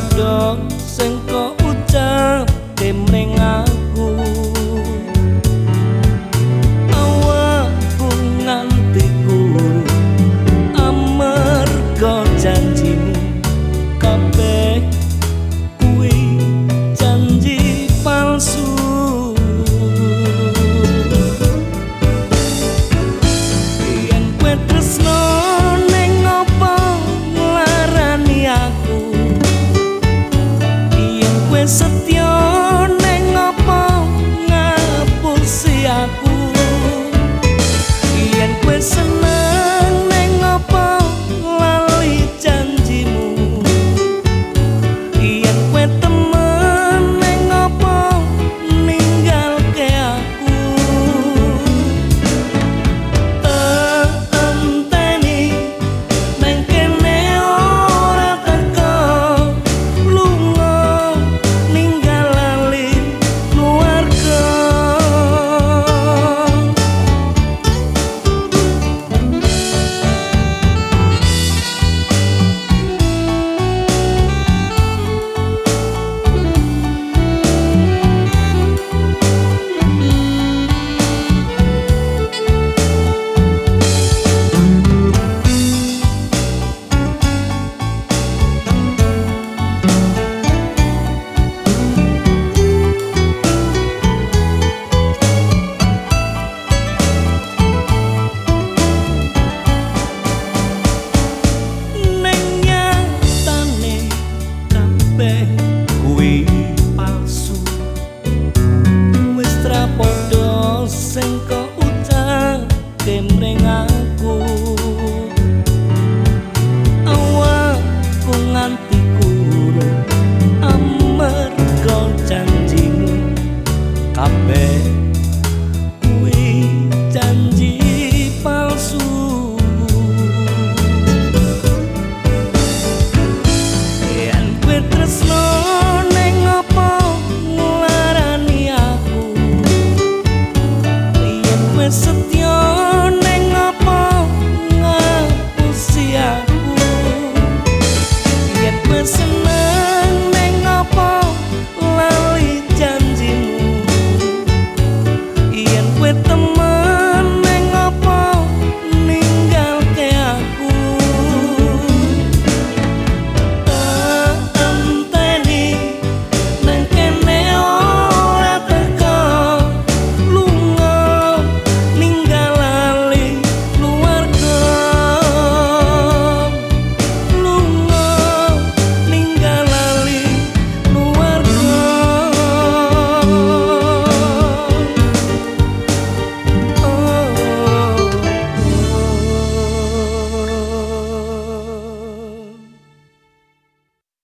I'm done. sampai words in my